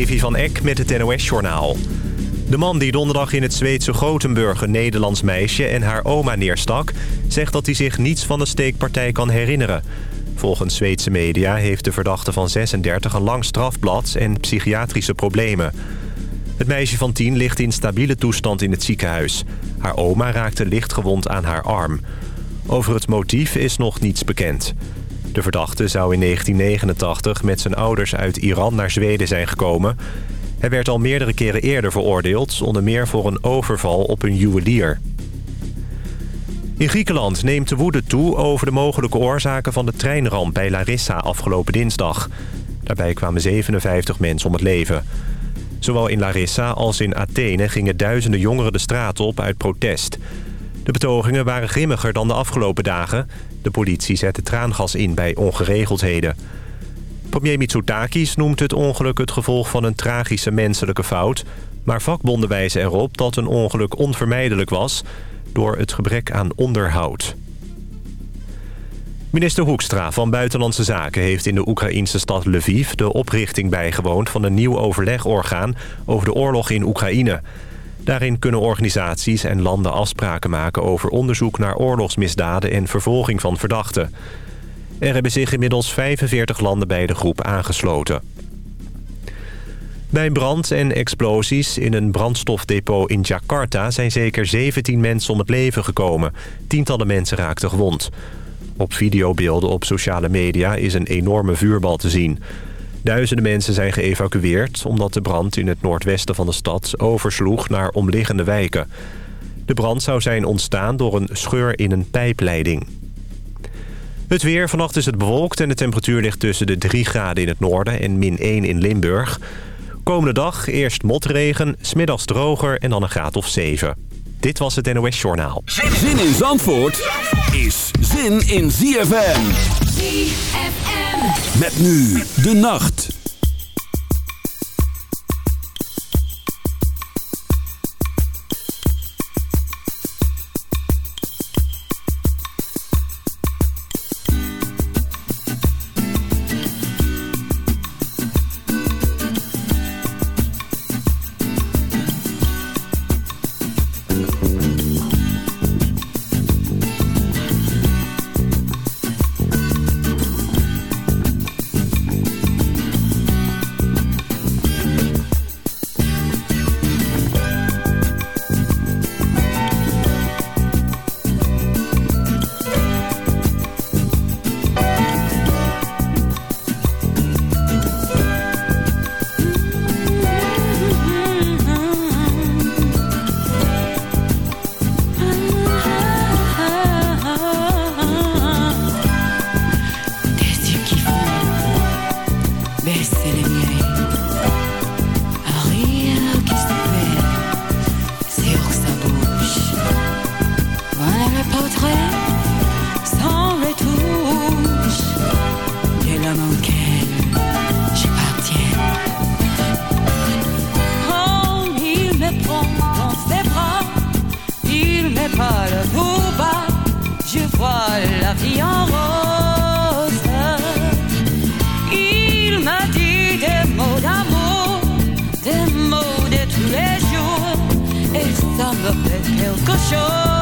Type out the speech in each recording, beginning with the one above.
Levi van Eck met het NOS-journaal. De man die donderdag in het Zweedse Gothenburg een Nederlands meisje en haar oma neerstak... zegt dat hij zich niets van de steekpartij kan herinneren. Volgens Zweedse media heeft de verdachte van 36 een lang strafblad en psychiatrische problemen. Het meisje van 10 ligt in stabiele toestand in het ziekenhuis. Haar oma raakte lichtgewond aan haar arm. Over het motief is nog niets bekend. De verdachte zou in 1989 met zijn ouders uit Iran naar Zweden zijn gekomen. Hij werd al meerdere keren eerder veroordeeld... onder meer voor een overval op een juwelier. In Griekenland neemt de woede toe over de mogelijke oorzaken van de treinramp bij Larissa afgelopen dinsdag. Daarbij kwamen 57 mensen om het leven. Zowel in Larissa als in Athene gingen duizenden jongeren de straat op uit protest. De betogingen waren grimmiger dan de afgelopen dagen. De politie zette traangas in bij ongeregeldheden. Premier Mitsotakis noemt het ongeluk het gevolg van een tragische menselijke fout... maar vakbonden wijzen erop dat een ongeluk onvermijdelijk was... door het gebrek aan onderhoud. Minister Hoekstra van Buitenlandse Zaken heeft in de Oekraïnse stad Lviv... de oprichting bijgewoond van een nieuw overlegorgaan over de oorlog in Oekraïne... Daarin kunnen organisaties en landen afspraken maken over onderzoek naar oorlogsmisdaden en vervolging van verdachten. Er hebben zich inmiddels 45 landen bij de groep aangesloten. Bij brand en explosies in een brandstofdepot in Jakarta... zijn zeker 17 mensen om het leven gekomen. Tientallen mensen raakten gewond. Op videobeelden op sociale media is een enorme vuurbal te zien. Duizenden mensen zijn geëvacueerd... omdat de brand in het noordwesten van de stad oversloeg naar omliggende wijken. De brand zou zijn ontstaan door een scheur in een pijpleiding. Het weer. Vannacht is het bewolkt en de temperatuur ligt tussen de 3 graden in het noorden en min 1 in Limburg. Komende dag eerst motregen, smiddags droger en dan een graad of 7. Dit was het NOS Journaal. Zin in Zandvoort is zin in ZFM. Met nu de nacht. Me fait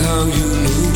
how you knew.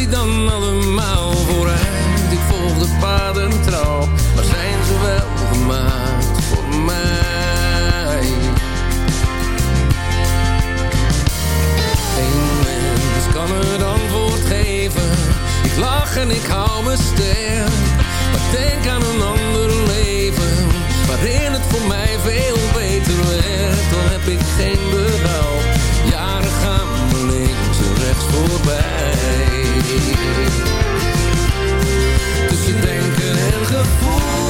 Die dan allemaal vooruit? Ik volg de paden trouw, maar zijn ze wel gemaakt voor mij? Geen mens kan het antwoord geven. Ik lach en ik hou me sterk. Maar denk aan een ander leven, waarin het voor mij veel beter werd. Dan heb ik geen berouw. Jaren gaan links en rechts voor gevoel.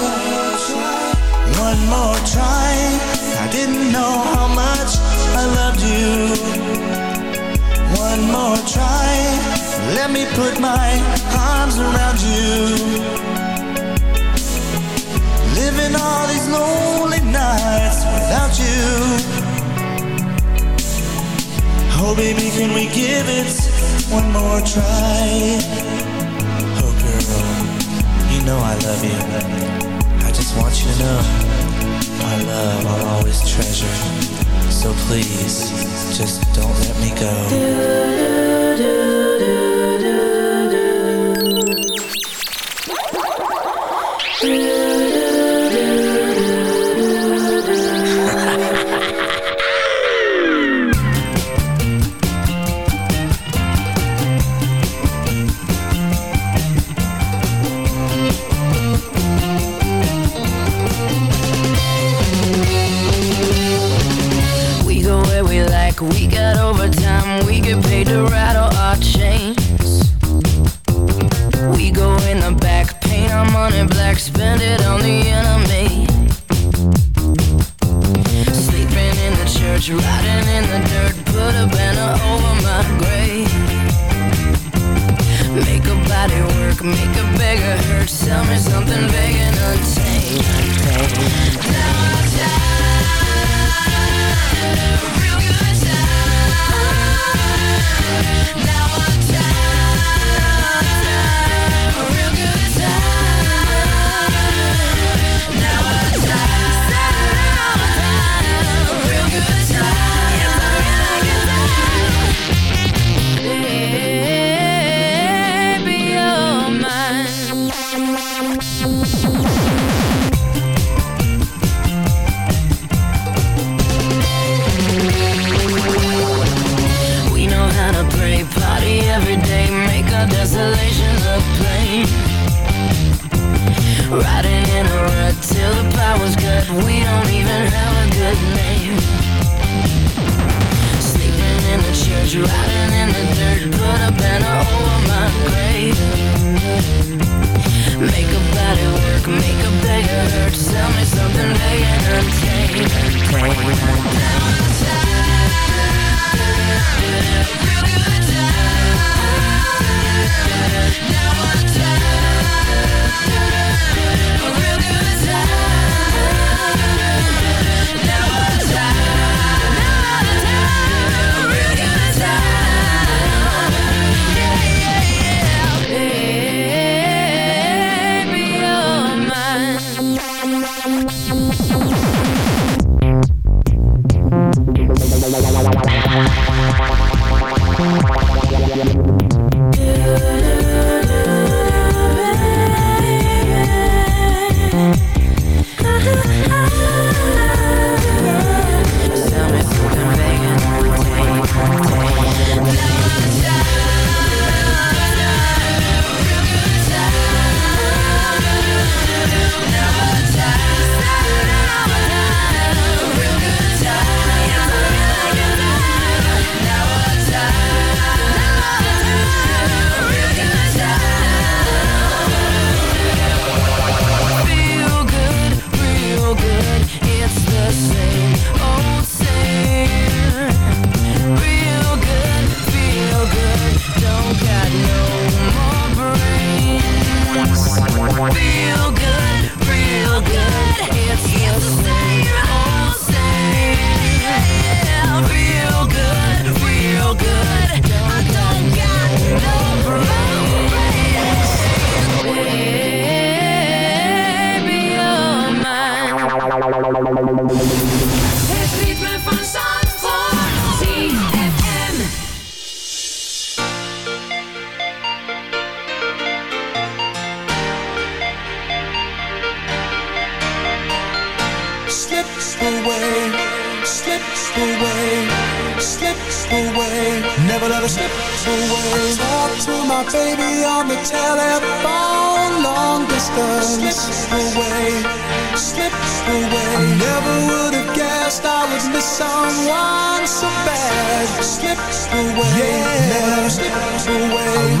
Try. I didn't know how much I loved you. One more try. Let me put my arms around you. Living all these lonely nights without you. Oh, baby, can we give it one more try? Oh, girl, you know I love you. I just want you to know my love I'll always treasure. So please, just don't let me go. We kind of prey Party every day, make our desolation look plain Riding in a rut till the power's cut. We don't even have a good name. Sleeping in the church, riding in the dirt. Put a banner over my grave. Make a body work, make a beggar hurt. Sell me something they entertain Down and untamed. Baby, away, yeah. never let her slip away.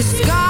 The scars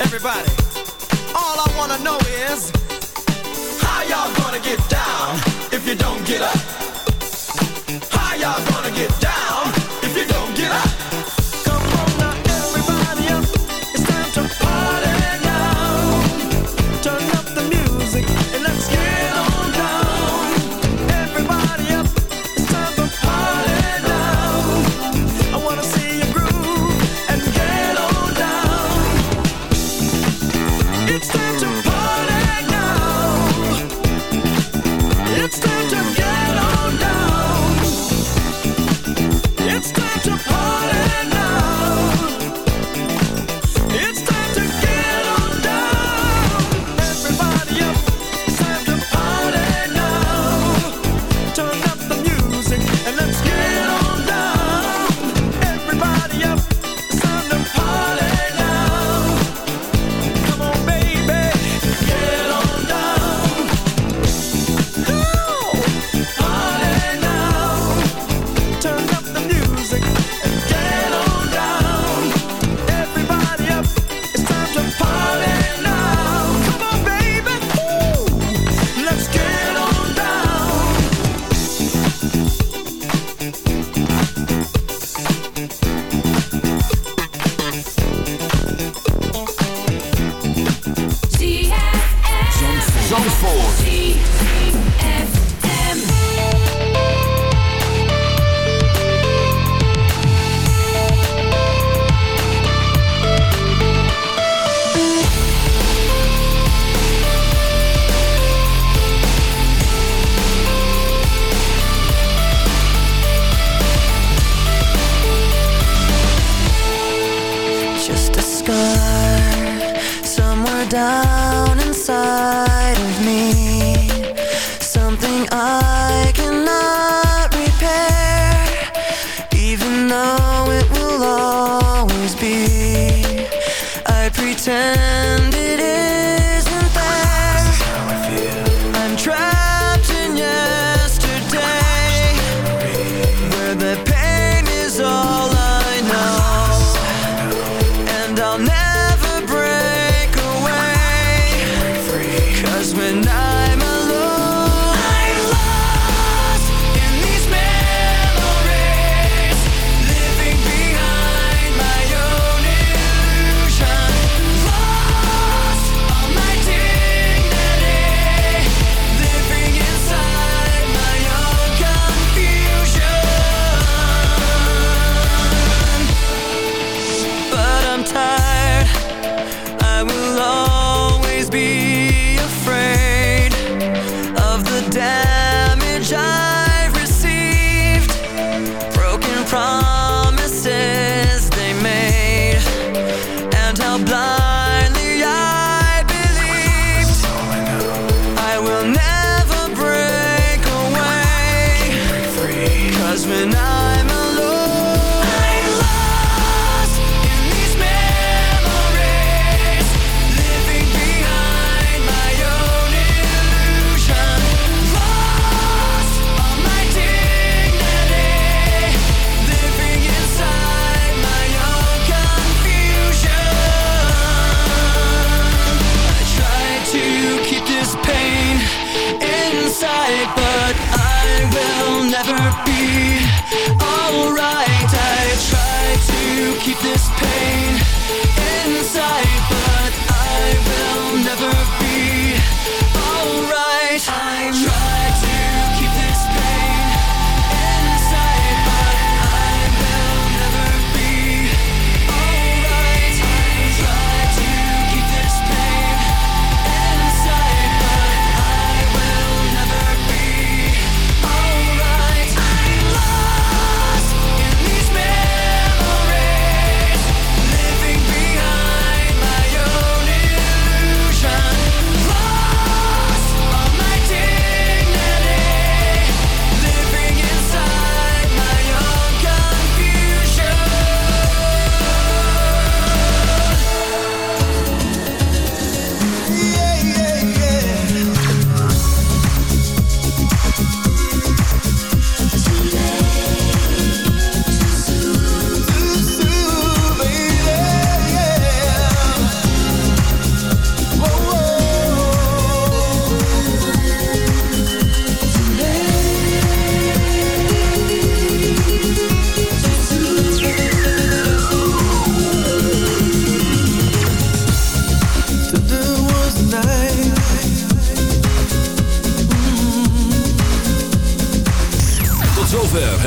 Everybody, all I wanna know is how y'all gonna get down if you don't get up? How y'all gonna get down if you don't get up? done never be alright. I try to keep this pain inside, but I will never be alright. I try to